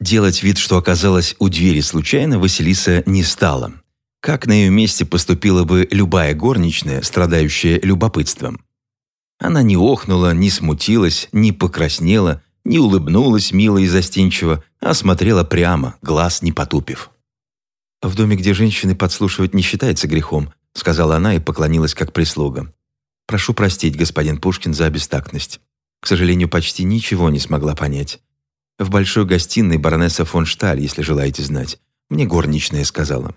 Делать вид, что оказалась у двери случайно, Василиса не стала. Как на ее месте поступила бы любая горничная, страдающая любопытством? Она не охнула, не смутилась, не покраснела, не улыбнулась мило и застенчиво, а смотрела прямо, глаз не потупив. «В доме, где женщины подслушивать не считается грехом», сказала она и поклонилась как прислуга. «Прошу простить, господин Пушкин, за бестактность. К сожалению, почти ничего не смогла понять. В большой гостиной баронесса фон Шталь, если желаете знать. Мне горничная сказала.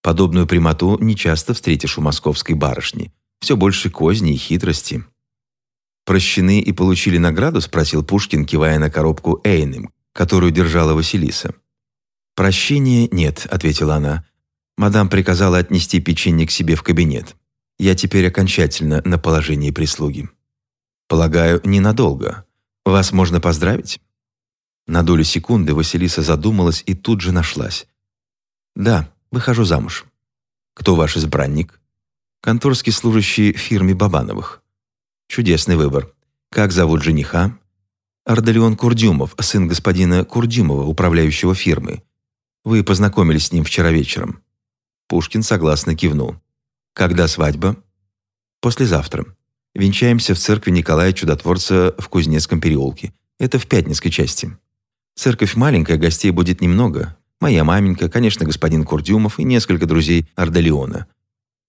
Подобную прямоту нечасто встретишь у московской барышни. Все больше козни и хитрости. «Прощены и получили награду?» – спросил Пушкин, кивая на коробку Эйным, которую держала Василиса. «Прощения нет», – ответила она. «Мадам приказала отнести печенье к себе в кабинет. Я теперь окончательно на положении прислуги». «Полагаю, ненадолго. Вас можно поздравить?» На долю секунды Василиса задумалась и тут же нашлась. «Да, выхожу замуж». «Кто ваш избранник?» «Конторский служащий фирме Бабановых». «Чудесный выбор. Как зовут жениха?» «Ардалион Курдюмов, сын господина Курдюмова, управляющего фирмой. Вы познакомились с ним вчера вечером». Пушкин согласно кивнул. «Когда свадьба?» «Послезавтра. Венчаемся в церкви Николая Чудотворца в Кузнецком переулке. Это в Пятницкой части». Церковь маленькая, гостей будет немного. Моя маменька, конечно, господин Курдюмов и несколько друзей Ардалиона.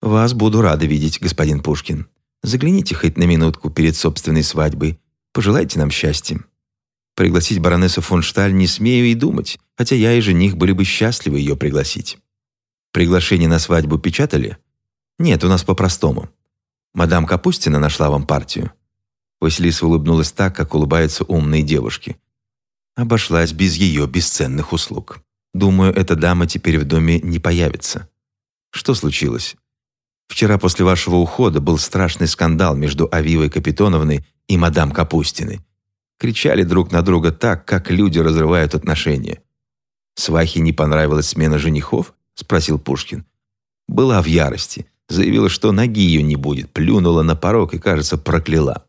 Вас буду рада видеть, господин Пушкин. Загляните хоть на минутку перед собственной свадьбой. Пожелайте нам счастья. Пригласить баронессу фон Шталь не смею и думать, хотя я и жених были бы счастливы ее пригласить. Приглашение на свадьбу печатали? Нет, у нас по-простому. Мадам Капустина нашла вам партию. Василиса улыбнулась так, как улыбаются умные девушки обошлась без ее бесценных услуг. Думаю, эта дама теперь в доме не появится. Что случилось? Вчера после вашего ухода был страшный скандал между Авивой Капитоновной и мадам Капустиной. Кричали друг на друга так, как люди разрывают отношения. «Свахе не понравилась смена женихов?» – спросил Пушкин. Была в ярости. Заявила, что ноги ее не будет, плюнула на порог и, кажется, прокляла.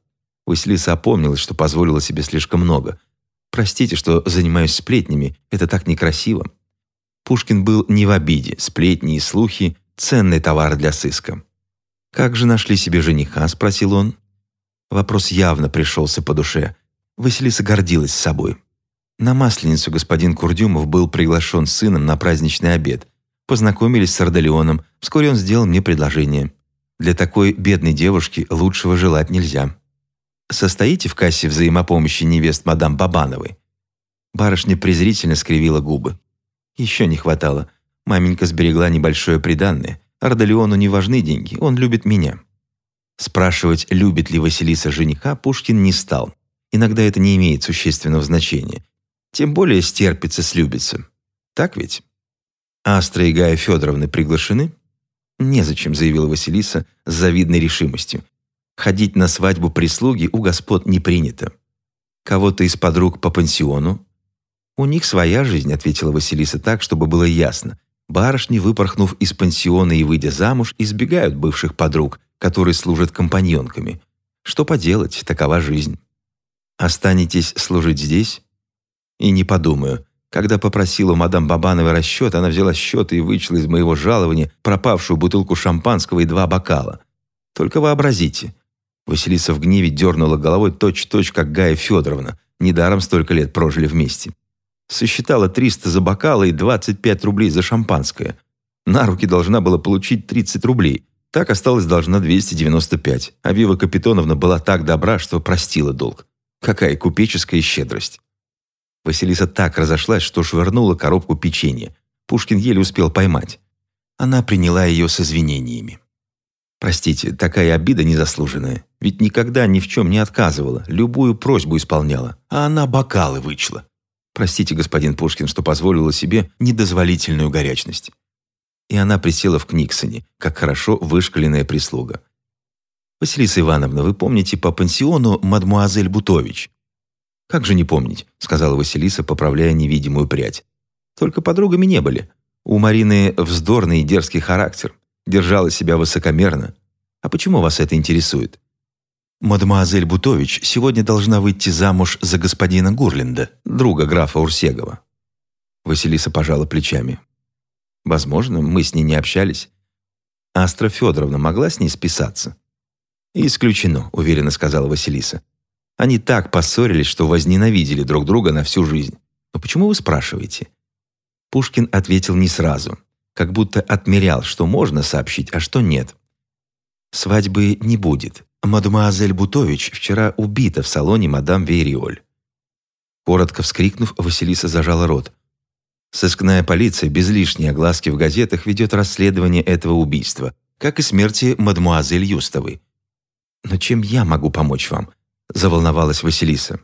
Василиса опомнилась, что позволила себе слишком много – Простите, что занимаюсь сплетнями, это так некрасиво». Пушкин был не в обиде, сплетни и слухи – ценный товар для сыска. «Как же нашли себе жениха?» – спросил он. Вопрос явно пришелся по душе. Василиса гордилась собой. На Масленицу господин Курдюмов был приглашен сыном на праздничный обед. Познакомились с Ардалионом, вскоре он сделал мне предложение. Для такой бедной девушки лучшего желать нельзя состоите в кассе взаимопомощи невест мадам Бабановой?» Барышня презрительно скривила губы. «Еще не хватало. Маменька сберегла небольшое приданное. Ардалиону не важны деньги, он любит меня». Спрашивать, любит ли Василиса жениха, Пушкин не стал. Иногда это не имеет существенного значения. Тем более стерпится, слюбится. Так ведь? Астра и Гая Федоровны приглашены? «Незачем», — заявила Василиса с завидной решимостью. Ходить на свадьбу прислуги у господ не принято. Кого-то из подруг по пансиону? У них своя жизнь, ответила Василиса так, чтобы было ясно. Барышни, выпорхнув из пансиона и выйдя замуж, избегают бывших подруг, которые служат компаньонками. Что поделать, такова жизнь. Останетесь служить здесь? И не подумаю. Когда попросила у мадам Бабановой расчет, она взяла счет и вычла из моего жалования пропавшую бутылку шампанского и два бокала. Только вообразите, Василиса в гневе дернула головой точь-точь, -точь, как Гая Федоровна. Недаром столько лет прожили вместе. Сосчитала 300 за бокалы и 25 рублей за шампанское. На руки должна была получить 30 рублей. Так осталось должна 295. А Вива Капитоновна была так добра, что простила долг. Какая купеческая щедрость. Василиса так разошлась, что швырнула коробку печенья. Пушкин еле успел поймать. Она приняла ее с извинениями. Простите, такая обида незаслуженная. Ведь никогда ни в чем не отказывала, любую просьбу исполняла, а она бокалы вычла. Простите, господин Пушкин, что позволила себе недозволительную горячность. И она присела в Книксоне, как хорошо вышкаленная прислуга. «Василиса Ивановна, вы помните по пансиону мадмуазель Бутович?» «Как же не помнить?» — сказала Василиса, поправляя невидимую прядь. «Только подругами не были. У Марины вздорный и дерзкий характер держала себя высокомерно. А почему вас это интересует? Мадемуазель Бутович сегодня должна выйти замуж за господина Гурленда, друга графа Урсегова». Василиса пожала плечами. «Возможно, мы с ней не общались. Астра Федоровна могла с ней списаться?» «Исключено», — уверенно сказала Василиса. «Они так поссорились, что возненавидели друг друга на всю жизнь. Но почему вы спрашиваете?» Пушкин ответил не сразу, как будто отмерял, что можно сообщить, а что нет. «Свадьбы не будет. Мадемуазель Бутович вчера убита в салоне мадам Вейриоль». Коротко вскрикнув, Василиса зажала рот. Сыскная полиция без лишней огласки в газетах ведет расследование этого убийства, как и смерти мадемуазель Юстовой. «Но чем я могу помочь вам?» – заволновалась Василиса.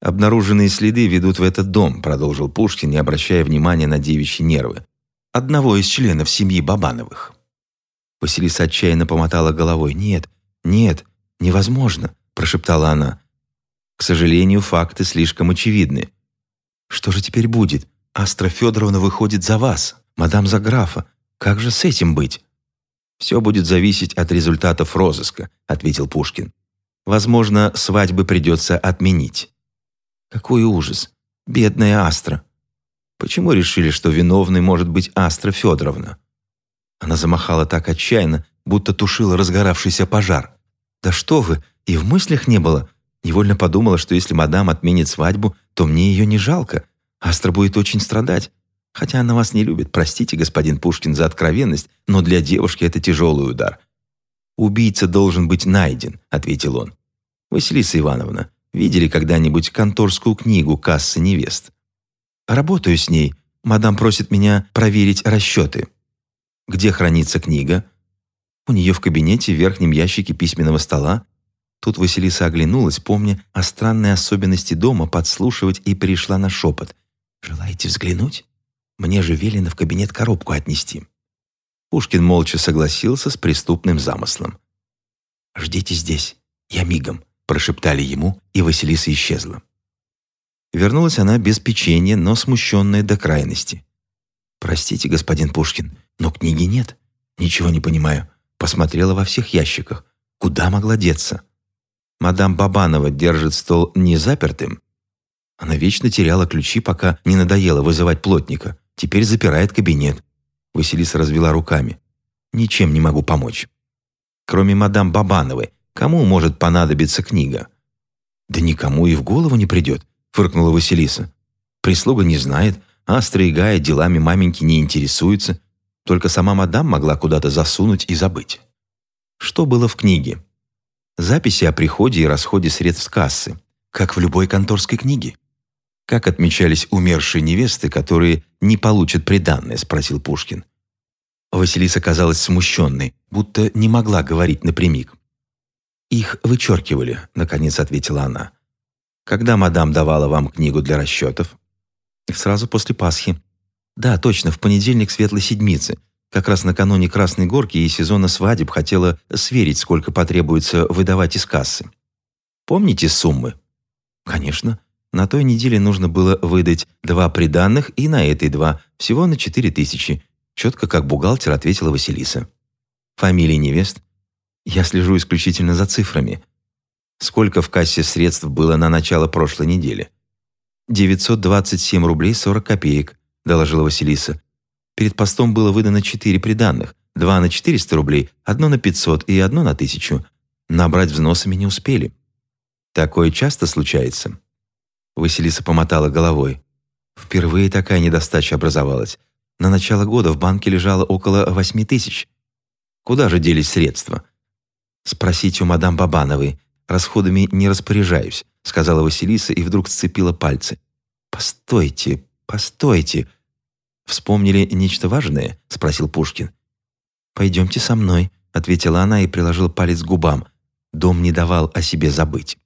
«Обнаруженные следы ведут в этот дом», – продолжил Пушкин, не обращая внимания на девичьи нервы. «Одного из членов семьи Бабановых». Василиса отчаянно помотала головой. «Нет, нет, невозможно», – прошептала она. «К сожалению, факты слишком очевидны». «Что же теперь будет? Астра Федоровна выходит за вас, мадам Заграфа. Как же с этим быть?» «Все будет зависеть от результатов розыска», — ответил Пушкин. «Возможно, свадьбы придется отменить». «Какой ужас! Бедная Астра!» «Почему решили, что виновной может быть Астра Федоровна?» Она замахала так отчаянно, будто тушила разгоравшийся пожар. «Да что вы, и в мыслях не было!» Невольно подумала, что если мадам отменит свадьбу, то мне ее не жалко. Астра будет очень страдать. Хотя она вас не любит, простите, господин Пушкин, за откровенность, но для девушки это тяжелый удар. «Убийца должен быть найден», — ответил он. «Василиса Ивановна, видели когда-нибудь конторскую книгу «Кассы невест»?» «Работаю с ней. Мадам просит меня проверить расчеты». «Где хранится книга?» «У нее в кабинете в верхнем ящике письменного стола». Тут Василиса оглянулась, помня о странной особенности дома подслушивать и перешла на шепот. «Желаете взглянуть?» Мне же велено в кабинет коробку отнести». Пушкин молча согласился с преступным замыслом. «Ждите здесь, я мигом», – прошептали ему, и Василиса исчезла. Вернулась она без печенья, но смущенная до крайности. «Простите, господин Пушкин, но книги нет. Ничего не понимаю. Посмотрела во всех ящиках. Куда могла деться?» «Мадам Бабанова держит стол не запертым?» Она вечно теряла ключи, пока не надоело вызывать плотника. Теперь запирает кабинет». Василиса развела руками. «Ничем не могу помочь. Кроме мадам Бабановой, кому может понадобиться книга?» «Да никому и в голову не придет», — фыркнула Василиса. «Прислуга не знает, Астра и Гая делами маменьки не интересуется. Только сама мадам могла куда-то засунуть и забыть». Что было в книге? Записи о приходе и расходе средств кассы, как в любой конторской книге. «Как отмечались умершие невесты, которые не получат приданное?» – спросил Пушкин. Василиса казалась смущенной, будто не могла говорить напрямик. «Их вычеркивали», – наконец ответила она. «Когда мадам давала вам книгу для расчетов?» «Сразу после Пасхи». «Да, точно, в понедельник Светлой Седмицы. Как раз накануне Красной Горки и сезона свадеб хотела сверить, сколько потребуется выдавать из кассы. Помните суммы?» «Конечно. На той неделе нужно было выдать два приданных и на этой два, всего на четыре тысячи. Четко как бухгалтер ответила Василиса. Фамилии невест? Я слежу исключительно за цифрами. Сколько в кассе средств было на начало прошлой недели? 927 рублей 40 копеек, доложила Василиса. Перед постом было выдано четыре приданных. Два на 400 рублей, одно на 500 и одно на 1000. Набрать взносами не успели. Такое часто случается. Василиса помотала головой. Впервые такая недостача образовалась. На начало года в банке лежало около восьми тысяч. Куда же делись средства? Спросите у мадам Бабановой. Расходами не распоряжаюсь, сказала Василиса и вдруг сцепила пальцы. Постойте, постойте. Вспомнили нечто важное? спросил Пушкин. Пойдемте со мной, ответила она и приложила палец к губам. Дом не давал о себе забыть.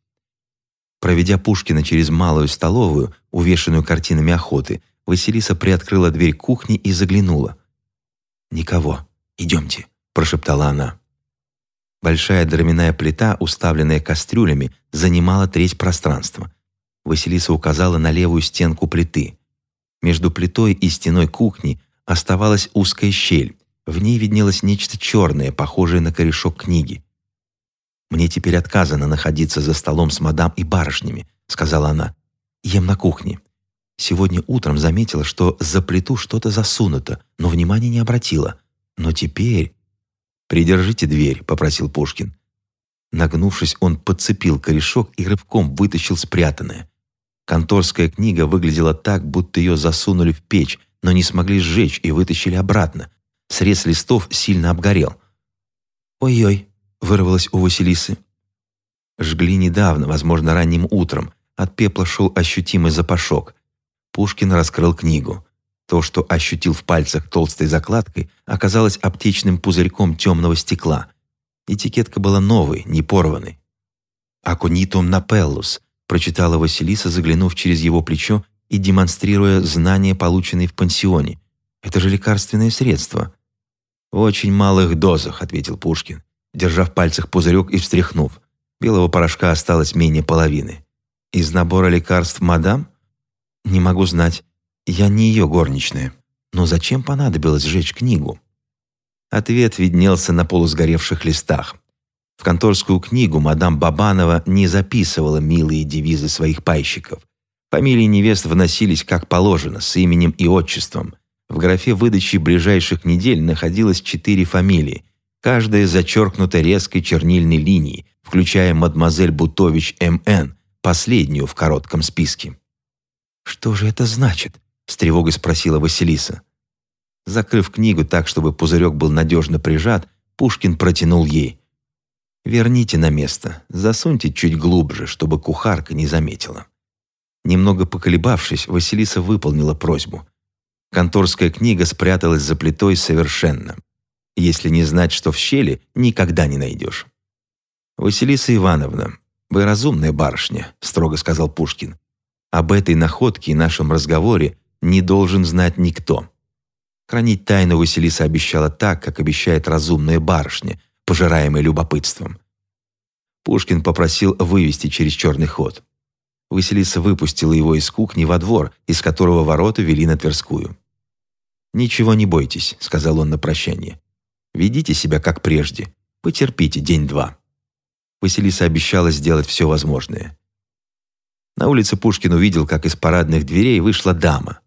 Проведя Пушкина через малую столовую, увешанную картинами охоты, Василиса приоткрыла дверь кухни и заглянула. «Никого. Идемте», – прошептала она. Большая дровяная плита, уставленная кастрюлями, занимала треть пространства. Василиса указала на левую стенку плиты. Между плитой и стеной кухни оставалась узкая щель. В ней виднелось нечто черное, похожее на корешок книги. «Мне теперь отказано находиться за столом с мадам и барышнями», — сказала она. «Ем на кухне. Сегодня утром заметила, что за плиту что-то засунуто, но внимания не обратила. Но теперь...» «Придержите дверь», — попросил Пушкин. Нагнувшись, он подцепил корешок и рывком вытащил спрятанное. Конторская книга выглядела так, будто ее засунули в печь, но не смогли сжечь и вытащили обратно. Срез листов сильно обгорел. «Ой-ой», — вырвалось у Василисы. Жгли недавно, возможно, ранним утром. От пепла шел ощутимый запашок. Пушкин раскрыл книгу. То, что ощутил в пальцах толстой закладкой, оказалось аптечным пузырьком темного стекла. Этикетка была новой, не порванной. «Акунитум напеллус», прочитала Василиса, заглянув через его плечо и демонстрируя знания, полученные в пансионе. «Это же лекарственное средство». «В очень малых дозах», — ответил Пушкин, держа в пальцах пузырек и встряхнув. Белого порошка осталось менее половины. «Из набора лекарств мадам?» «Не могу знать. Я не ее горничная. Но зачем понадобилось сжечь книгу?» Ответ виднелся на полусгоревших листах. В конторскую книгу мадам Бабанова не записывала милые девизы своих пайщиков. Фамилии невест вносились как положено, с именем и отчеством. В графе выдачи ближайших недель находилось четыре фамилии, каждая зачеркнута резкой чернильной линией, включая мадемуазель Бутович М.Н., последнюю в коротком списке. «Что же это значит?» — с тревогой спросила Василиса. Закрыв книгу так, чтобы пузырек был надежно прижат, Пушкин протянул ей. Верните на место, засуньте чуть глубже, чтобы кухарка не заметила. Немного поколебавшись, Василиса выполнила просьбу. Конторская книга спряталась за плитой совершенно. Если не знать, что в щели, никогда не найдешь. «Василиса Ивановна, вы разумная барышня», — строго сказал Пушкин. «Об этой находке и нашем разговоре не должен знать никто». Хранить тайну Василиса обещала так, как обещает разумная барышня, пожираемый любопытством. Пушкин попросил вывести через черный ход. Василиса выпустила его из кухни во двор, из которого ворота вели на Тверскую. «Ничего не бойтесь», — сказал он на прощание. «Ведите себя как прежде. Потерпите день-два». Василиса обещала сделать все возможное. На улице Пушкин увидел, как из парадных дверей вышла дама.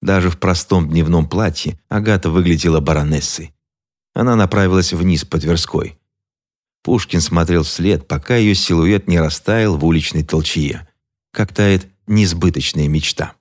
Даже в простом дневном платье Агата выглядела баронессой. Она направилась вниз по Тверской. Пушкин смотрел вслед, пока ее силуэт не растаял в уличной толчье, как тает несбыточная мечта.